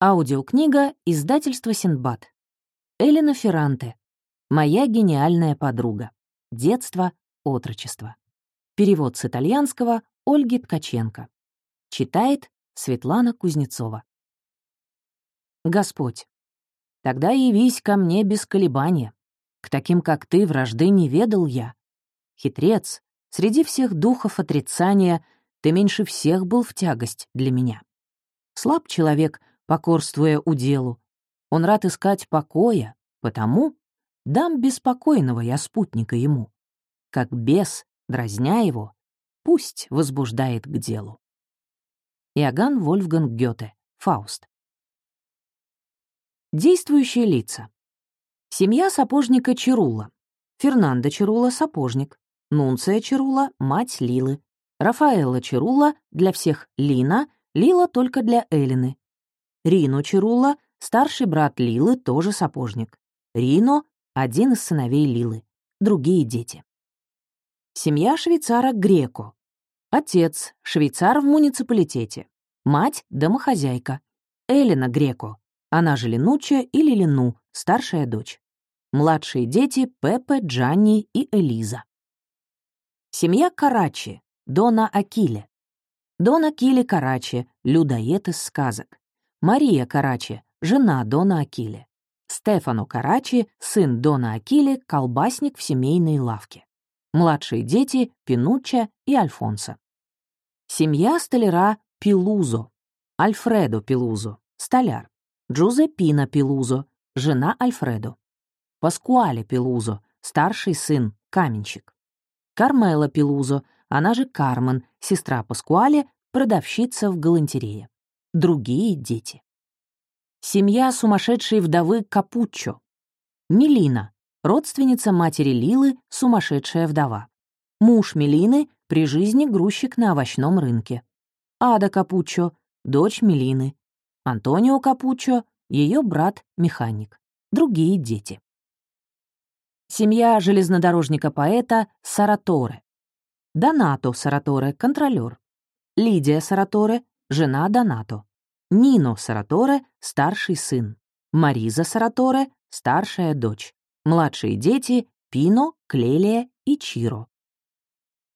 Аудиокнига издательства Синдбад. Элена Ферранте. Моя гениальная подруга. Детство, отрочество. Перевод с итальянского Ольги Ткаченко. Читает Светлана Кузнецова. Господь, тогда явись ко мне без колебания. К таким, как ты, вражды не ведал я. Хитрец, среди всех духов отрицания ты меньше всех был в тягость для меня. Слаб человек — покорствуя уделу. Он рад искать покоя, потому дам беспокойного я спутника ему. Как бес, дразня его, пусть возбуждает к делу. Иоганн Вольфганг Гёте, Фауст. Действующие лица. Семья сапожника Чирула. Фернандо Чирула — сапожник. Нунция Чирула — мать Лилы. Рафаэла Чирула — для всех Лина, Лила только для Эллины. Рино Чирула, старший брат Лилы, тоже сапожник. Рино — один из сыновей Лилы, другие дети. Семья швейцара Греко. Отец — швейцар в муниципалитете. Мать — домохозяйка. Элена Греко, она же Ленуча или Лену, старшая дочь. Младшие дети — Пепе, Джанни и Элиза. Семья Карачи, Дона Акиле. Дон Акиле Карачи, людоед из сказок. Мария Карачи, жена Дона Акиле. Стефано Карачи, сын Дона Акиле, колбасник в семейной лавке. Младшие дети — Пинучча и Альфонсо. Семья столяра Пилузо. Альфредо Пилузо, столяр. Джузеппина Пилузо, жена Альфредо. Паскуале Пилузо, старший сын, каменщик. Кармела Пилузо, она же Кармен, сестра Паскуале, продавщица в галантерее другие дети. Семья сумасшедшей вдовы Капуччо. Мелина, родственница матери Лилы, сумасшедшая вдова. Муж Мелины, при жизни грузчик на овощном рынке. Ада Капуччо, дочь Мелины. Антонио Капуччо, ее брат-механик. Другие дети. Семья железнодорожника-поэта Сараторе. Донато Сараторе, контролер. Лидия Сараторе, жена Донато. Нино Сараторе — старший сын. Мариза Сараторе — старшая дочь. Младшие дети — Пино, Клелия и Чиро.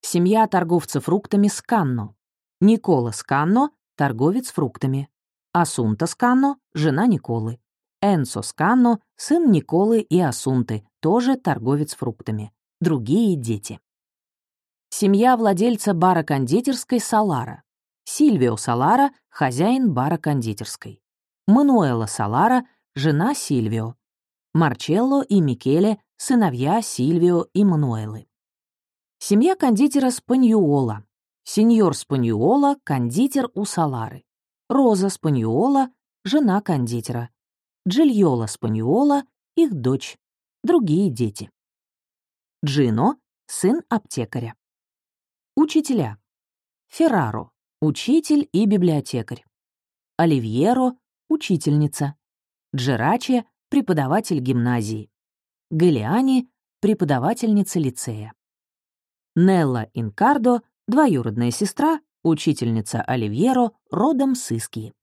Семья торговца фруктами Сканно. Никола Сканно — торговец фруктами. Асунта Сканно — жена Николы. Энсо Сканно — сын Николы и Асунты, тоже торговец фруктами. Другие дети. Семья владельца бара кондитерской Салара. Сильвио Салара — хозяин бара кондитерской. Мануэла Салара — жена Сильвио. Марчелло и Микеле — сыновья Сильвио и Мануэлы. Семья кондитера Спаньюола. Сеньор Спаньюола — кондитер у Салары. Роза Спаньюола — жена кондитера. Джильола Спаньюола — их дочь. Другие дети. Джино — сын аптекаря. Учителя. Ферраро Учитель и библиотекарь. Оливьеро — учительница. Джерачи — преподаватель гимназии. Галиани — преподавательница лицея. Нелла Инкардо — двоюродная сестра, учительница Оливьеро, родом с Искии.